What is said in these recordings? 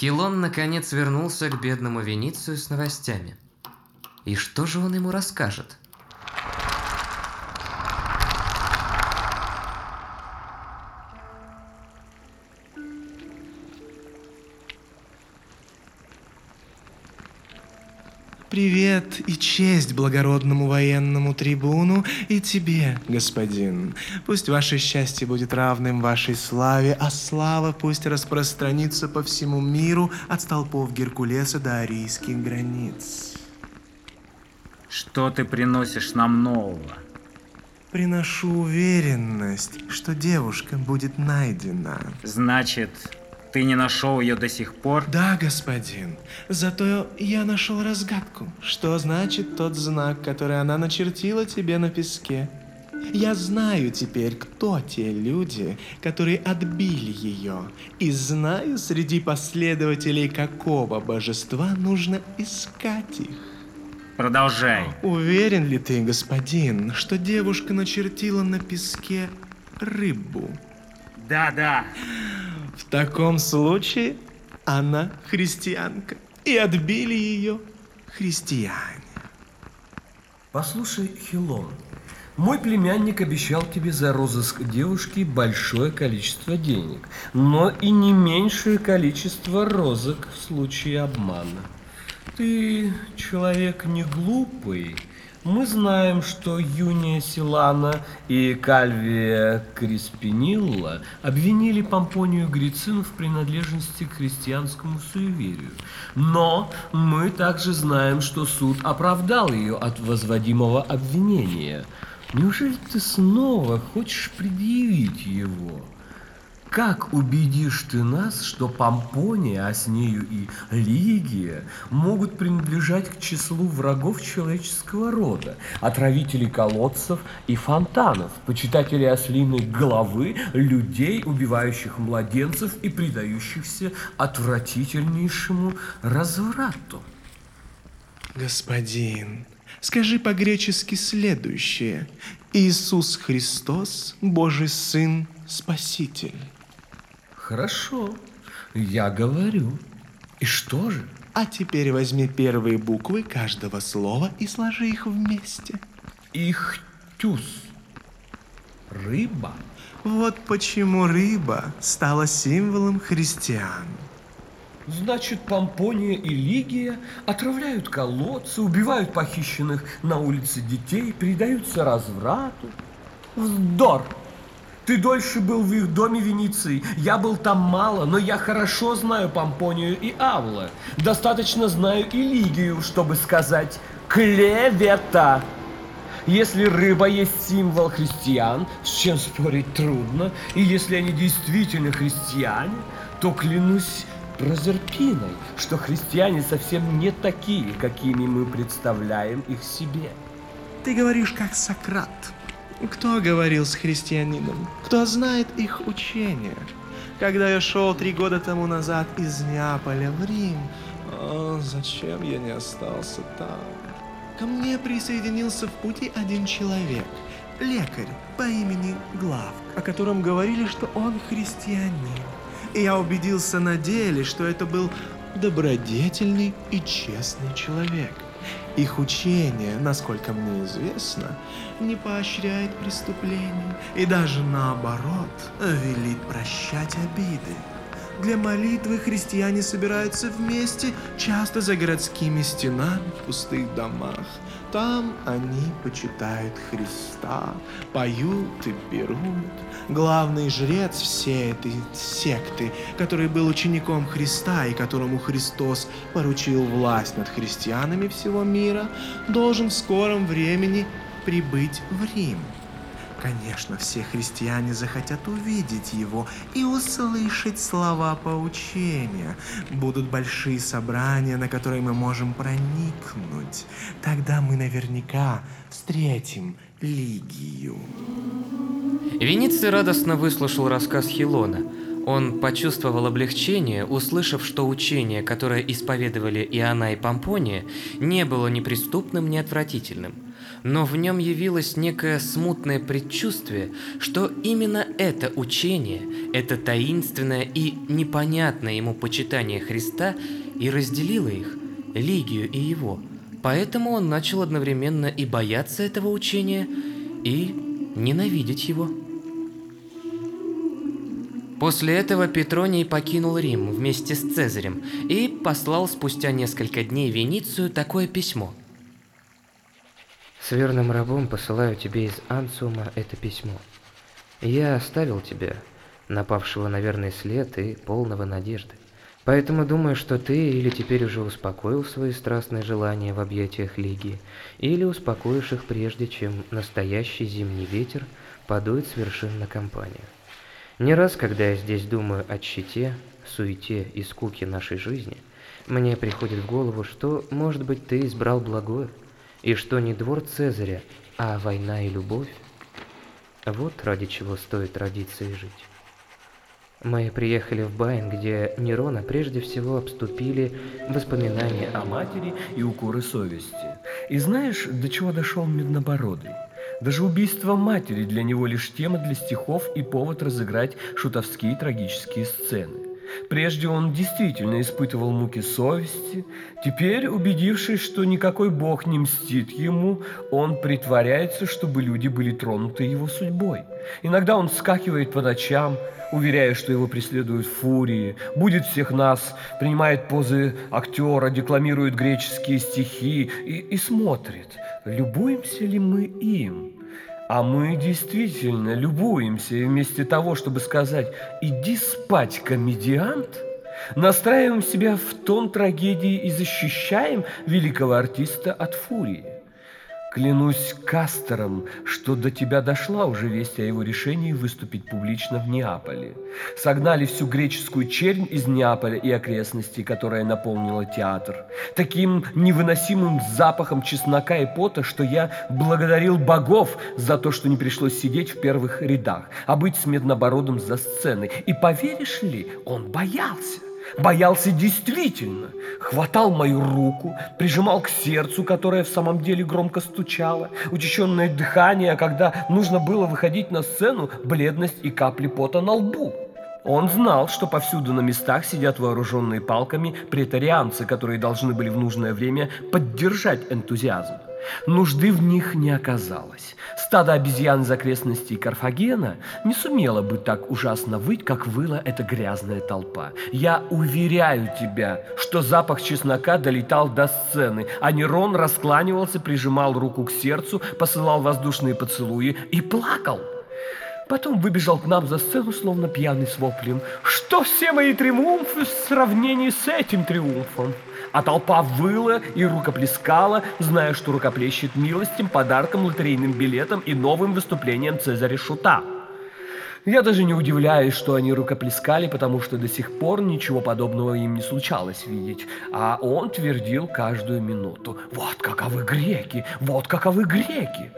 Хилон наконец вернулся к бедному Веницию с новостями. И что же он ему расскажет? Привет и честь благородному военному трибуну и тебе, господин. Пусть ваше счастье будет равным вашей славе, а слава пусть распространится по всему миру от столпов Геркулеса до арийских границ. Что ты приносишь нам нового? Приношу уверенность, что девушка будет найдена. Значит, ты не нашел ее до сих пор? Да, господин. Зато я нашел разгадку. Что значит тот знак, который она начертила тебе на песке? Я знаю теперь, кто те люди, которые отбили ее, и знаю, среди последователей какого божества нужно искать их. Продолжай. Уверен ли ты, господин, что девушка начертила на песке рыбу? Да, да. В таком случае она христианка. И отбили ее христиане. Послушай, Хилон, мой племянник обещал тебе за розыск девушки большое количество денег, но и не меньшее количество розыск в случае обмана. Ты человек не глупый, мы знаем, что Юния Силана и Кальвия Криспинилла обвинили Помпонию Грицин в принадлежности к христианскому суеверию. Но мы также знаем, что суд оправдал ее от возводимого обвинения. Неужели ты снова хочешь предъявить его? Как убедишь ты нас, что Помпония, а с нею и Лигия могут принадлежать к числу врагов человеческого рода, отравителей колодцев и фонтанов, почитателей ослиной головы, людей, убивающих младенцев и предающихся отвратительнейшему разврату? Господин, скажи по-гречески следующее. Иисус Христос, Божий Сын, Спаситель. Хорошо, я говорю. И что же? А теперь возьми первые буквы каждого слова и сложи их вместе. Ихтюс. Рыба. Вот почему рыба стала символом христиан. Значит, Помпония и Лигия отравляют колодцы, убивают похищенных на улице детей, предаются разврату. Вздор! Ты дольше был в их доме Венеции. Я был там мало, но я хорошо знаю Помпонию и Авла. Достаточно знаю и Лигию, чтобы сказать «клевета». Если рыба есть символ христиан, с чем спорить трудно, и если они действительно христиане, то клянусь Прозерпиной, что христиане совсем не такие, какими мы представляем их себе. Ты говоришь как Сократ. Кто говорил с христианином? Кто знает их учение? Когда я шел три года тому назад из Неаполя в Рим, о, зачем я не остался там? Ко мне присоединился в пути один человек, лекарь по имени Глав, о котором говорили, что он христианин. И я убедился на деле, что это был добродетельный и честный человек. Их учение, насколько мне известно, не поощряет преступления и даже наоборот велит прощать обиды. Для молитвы христиане собираются вместе, часто за городскими стенами в пустых домах. Там они почитают Христа, поют и пирут. Главный жрец всей этой секты, который был учеником Христа и которому Христос поручил власть над христианами всего мира, должен в скором времени прибыть в Рим. Конечно, все христиане захотят увидеть его и услышать слова поучения. Будут большие собрания, на которые мы можем проникнуть. Тогда мы наверняка встретим Лигию. Вениций радостно выслушал рассказ Хилона. Он почувствовал облегчение, услышав, что учение, которое исповедовали и она, и Помпония, не было ни преступным, ни отвратительным. но в нем явилось некое смутное предчувствие, что именно это учение, это таинственное и непонятное ему почитание Христа и разделило их, Лигию и его. Поэтому он начал одновременно и бояться этого учения, и ненавидеть его. После этого Петроний покинул Рим вместе с Цезарем и послал спустя несколько дней Веницию такое письмо. С верным рабом посылаю тебе из Анциума это письмо. Я оставил тебя, напавшего на верный след и полного надежды. Поэтому думаю, что ты или теперь уже успокоил свои страстные желания в объятиях Лиги, или успокоишь их прежде, чем настоящий зимний ветер подует с вершин на компанию. Не раз, когда я здесь думаю о щите, суете и скуке нашей жизни, мне приходит в голову, что, может быть, ты избрал благое, и что не двор Цезаря, а война и любовь. Вот ради чего стоит родиться и жить. Мы приехали в Байн, где Нерона прежде всего обступили воспоминания о матери и укоры совести. И знаешь, до чего дошел Меднобородый? Даже убийство матери для него лишь тема для стихов и повод разыграть шутовские трагические сцены. Прежде он действительно испытывал муки совести. Теперь, убедившись, что никакой бог не мстит ему, он притворяется, чтобы люди были тронуты его судьбой. Иногда он скакивает по ночам, уверяя, что его преследуют фурии, будет всех нас, принимает позы актера, декламирует греческие стихи и, и смотрит – любуемся ли мы им? А мы действительно любуемся, и вместо того, чтобы сказать «иди спать, комедиант», настраиваем себя в тон трагедии и защищаем великого артиста от фурии. Клянусь Кастером, что до тебя дошла уже весть о его решении выступить публично в Неаполе. Согнали всю греческую чернь из Неаполя и окрестностей, которая наполнила театр. Таким невыносимым запахом чеснока и пота, что я благодарил богов за то, что не пришлось сидеть в первых рядах, а быть с меднобородом за сценой. И поверишь ли, он боялся. Боялся действительно. Хватал мою руку, прижимал к сердцу, которое в самом деле громко стучало. Учащенное дыхание, когда нужно было выходить на сцену, бледность и капли пота на лбу. Он знал, что повсюду на местах сидят вооруженные палками претарианцы, которые должны были в нужное время поддержать энтузиазм. Нужды в них не оказалось. Стадо обезьян из окрестностей Карфагена не сумело бы так ужасно выть, как выла эта грязная толпа. Я уверяю тебя, что запах чеснока долетал до сцены, а Нерон раскланивался, прижимал руку к сердцу, посылал воздушные поцелуи и плакал. Потом выбежал к нам за сцену, словно пьяный с воплем. Что все мои триумфы в сравнении с этим триумфом? А толпа выла и рукоплескала, зная, что рукоплещет милостям, подарком, лотерейным билетом и новым выступлением Цезаря Шута. Я даже не удивляюсь, что они рукоплескали, потому что до сих пор ничего подобного им не случалось видеть. А он твердил каждую минуту. «Вот каковы греки! Вот каковы греки!»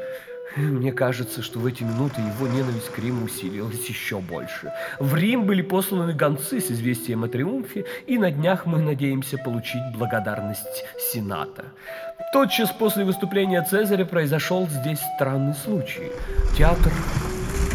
Мне кажется, что в эти минуты его ненависть к Риму усилилась еще больше. В Рим были посланы гонцы с известием о триумфе, и на днях мы надеемся получить благодарность Сената. Тотчас после выступления Цезаря произошел здесь странный случай. Театр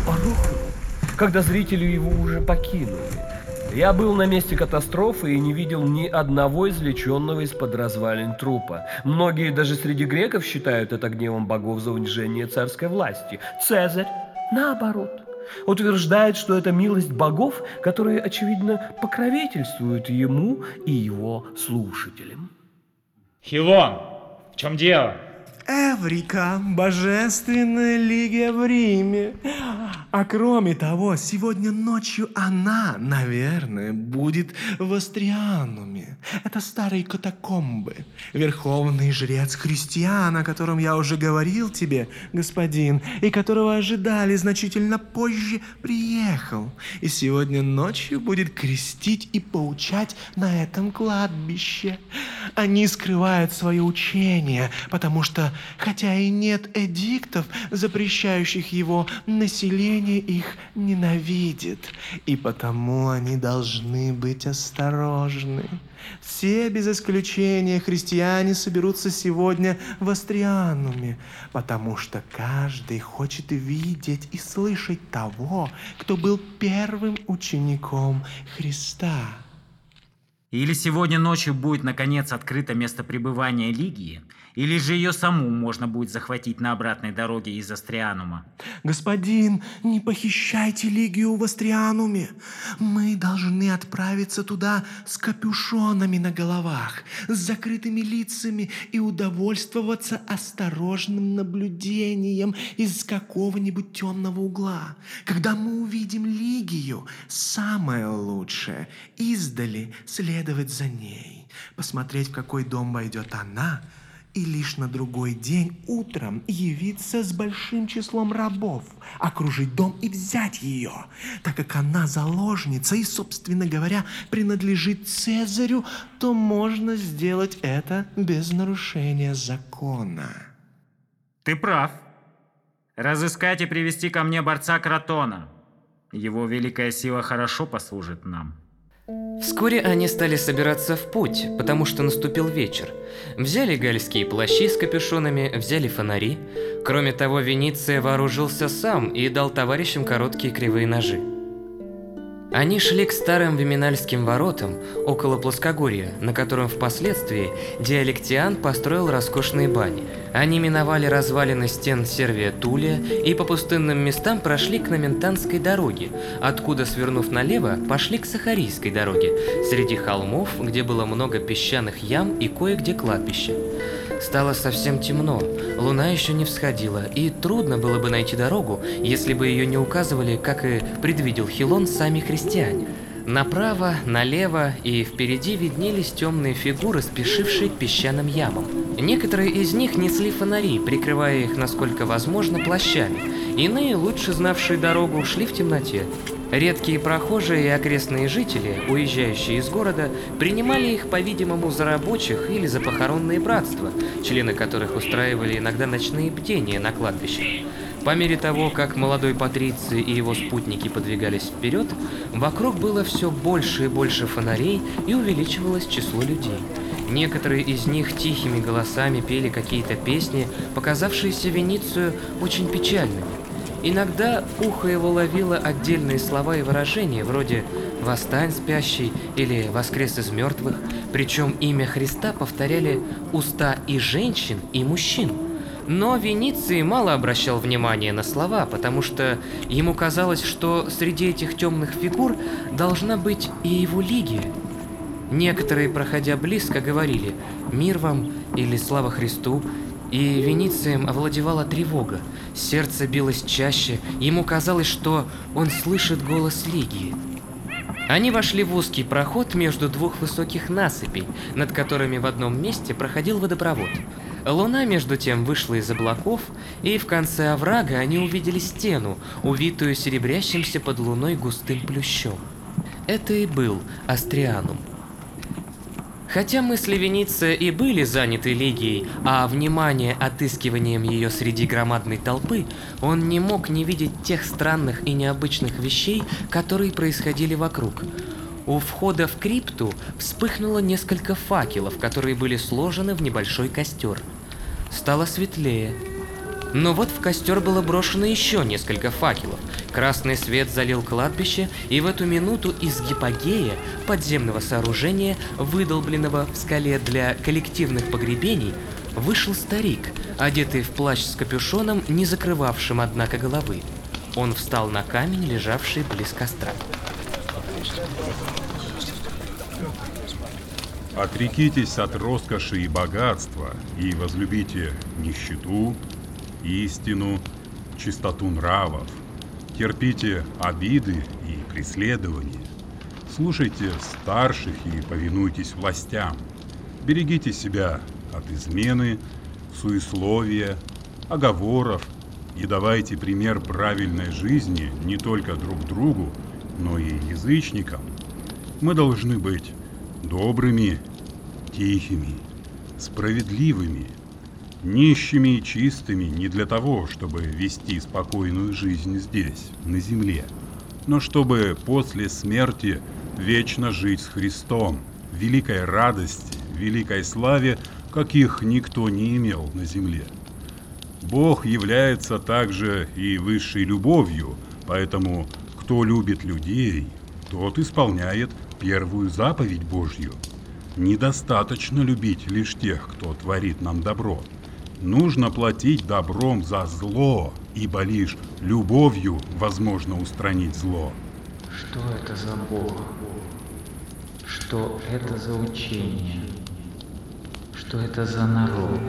порухнул, когда зрители его уже покинули. Я был на месте катастрофы и не видел ни одного извлеченного из-под развалин трупа. Многие даже среди греков считают это гневом богов за унижение царской власти. Цезарь, наоборот, утверждает, что это милость богов, которые, очевидно, покровительствуют ему и его слушателям. Хилон, в чем дело? Эврика, божественная лига в Риме. А кроме того, сегодня ночью она, наверное, будет в Астриануме. Это старые катакомбы. Верховный жрец христиан, о котором я уже говорил тебе, господин, и которого ожидали значительно позже, приехал. И сегодня ночью будет крестить и поучать на этом кладбище. Они скрывают свое учение, потому что хотя и нет эдиктов, запрещающих его, население учение их ненавидит, и потому они должны быть осторожны. Все без исключения христиане соберутся сегодня в Астриануме, потому что каждый хочет видеть и слышать того, кто был первым учеником Христа. Или сегодня ночью будет наконец открыто место пребывания Лигии, или же ее саму можно будет захватить на обратной дороге из Астрианума. Господин, не похищайте Лигию в Астриануме. Мы должны отправиться туда с капюшонами на головах, с закрытыми лицами и удовольствоваться осторожным наблюдением из какого-нибудь темного угла. Когда мы увидим Лигию, самое лучшее — издали следовать за ней, посмотреть, в какой дом войдет она — и лишь на другой день утром явиться с большим числом рабов, окружить дом и взять ее, так как она заложница и, собственно говоря, принадлежит Цезарю, то можно сделать это без нарушения закона. Ты прав. Разыскать и привести ко мне борца Кротона. Его великая сила хорошо послужит нам. Вскоре они стали собираться в путь, потому что наступил вечер. Взяли гальские плащи с капюшонами, взяли фонари. Кроме того, Вениция вооружился сам и дал товарищам короткие кривые ножи. Они шли к старым Виминальским воротам около плоскогорья, на котором впоследствии Диалектиан построил роскошные бани. Они миновали развалины стен Сервия Тулия и по пустынным местам прошли к Номентанской дороге, откуда, свернув налево, пошли к Сахарийской дороге, среди холмов, где было много песчаных ям и кое-где кладбища. Стало совсем темно, луна еще не всходила, и трудно было бы найти дорогу, если бы ее не указывали, как и предвидел Хилон, сами христиане. Направо, налево и впереди виднелись темные фигуры, спешившие к песчаным ямам. Некоторые из них несли фонари, прикрывая их, насколько возможно, плащами. Иные, лучше знавшие дорогу, шли в темноте. Редкие прохожие и окрестные жители, уезжающие из города, принимали их, по-видимому, за рабочих или за похоронные братства, члены которых устраивали иногда ночные бдения на кладбище. По мере того, как молодой Патриций и его спутники подвигались вперед, вокруг было все больше и больше фонарей и увеличивалось число людей. Некоторые из них тихими голосами пели какие-то песни, показавшиеся Веницию очень печальными. Иногда ухо его ловило отдельные слова и выражения, вроде «восстань, спящий» или «воскрес из мертвых», причем имя Христа повторяли уста и женщин, и мужчин. Но Вениций мало обращал внимания на слова, потому что ему казалось, что среди этих темных фигур должна быть и его Лигия. Некоторые, проходя близко, говорили «Мир вам» или «Слава Христу», и Веницием овладевала тревога. Сердце билось чаще, ему казалось, что он слышит голос Лигии. Они вошли в узкий проход между двух высоких насыпей, над которыми в одном месте проходил водопровод. Луна, между тем, вышла из облаков, и в конце оврага они увидели стену, увитую серебрящимся под луной густым плющом. Это и был Астрианум. Хотя мысли Вениция и были заняты Лигией, а внимание отыскиванием ее среди громадной толпы, он не мог не видеть тех странных и необычных вещей, которые происходили вокруг. У входа в крипту вспыхнуло несколько факелов, которые были сложены в небольшой костер. Стало светлее, но вот в костер было брошено еще несколько факелов. Красный свет залил кладбище, и в эту минуту из гипогея, подземного сооружения, выдолбленного в скале для коллективных погребений, вышел старик, одетый в плащ с капюшоном, не закрывавшим, однако, головы. Он встал на камень, лежавший близ костра. Отрекитесь от роскоши и богатства и возлюбите нищету, истину, чистоту нравов. Терпите обиды и преследования. Слушайте старших и повинуйтесь властям. Берегите себя от измены, суесловия, оговоров и давайте пример правильной жизни не только друг другу, но и язычникам. Мы должны быть добрыми, тихими, справедливыми, нищими и чистыми не для того, чтобы вести спокойную жизнь здесь, на земле, но чтобы после смерти вечно жить с Христом, великой радости, великой славе, каких никто не имел на земле. Бог является также и высшей любовью, поэтому кто любит людей, тот исполняет первую заповедь Божью. Недостаточно любить лишь тех, кто творит нам добро. Нужно платить добром за зло, ибо лишь любовью возможно устранить зло. Что это за Бог? Что это за учение? Что это за народ?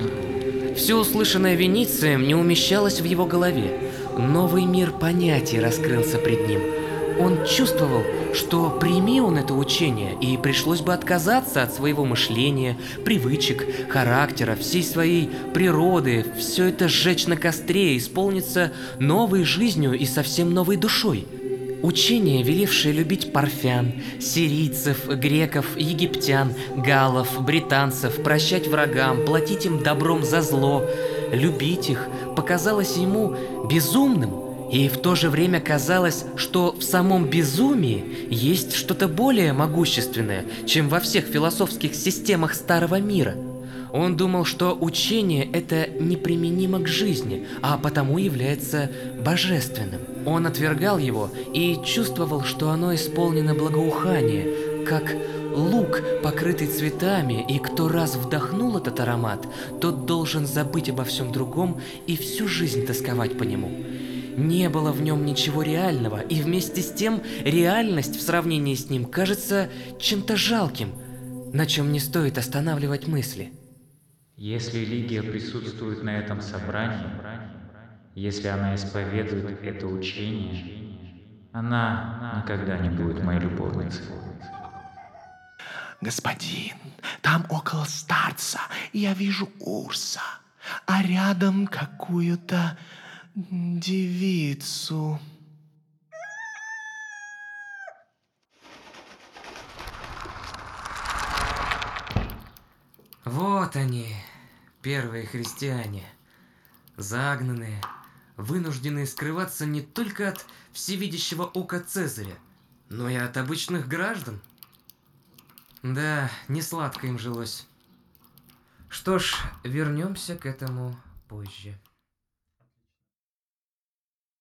Все услышанное Веницием не умещалось в его голове. Новый мир понятий раскрылся пред ним. Он чувствовал, что прими он это учение, и пришлось бы отказаться от своего мышления, привычек, характера, всей своей природы, все это сжечь на костре и исполниться новой жизнью и совсем новой душой. Учение, велевшее любить парфян, сирийцев, греков, египтян, галлов, британцев, прощать врагам, платить им добром за зло, любить их, показалось ему безумным – и в то же время казалось, что в самом безумии есть что-то более могущественное, чем во всех философских системах Старого Мира. Он думал, что учение это неприменимо к жизни, а потому является божественным. Он отвергал его и чувствовал, что оно исполнено благоухание, как лук, покрытый цветами, и кто раз вдохнул этот аромат, тот должен забыть обо всем другом и всю жизнь тосковать по нему. Не было в нем ничего реального, и вместе с тем реальность в сравнении с ним кажется чем-то жалким, на чем не стоит останавливать мысли. Если Лигия присутствует на этом собрании, если она исповедует это учение, она никогда не будет моей любовницей. Господин, там около старца я вижу Урса, а рядом какую-то девицу. Вот они, первые христиане, загнанные, вынужденные скрываться не только от всевидящего ока Цезаря, но и от обычных граждан. Да, не сладко им жилось. Что ж, вернемся к этому позже.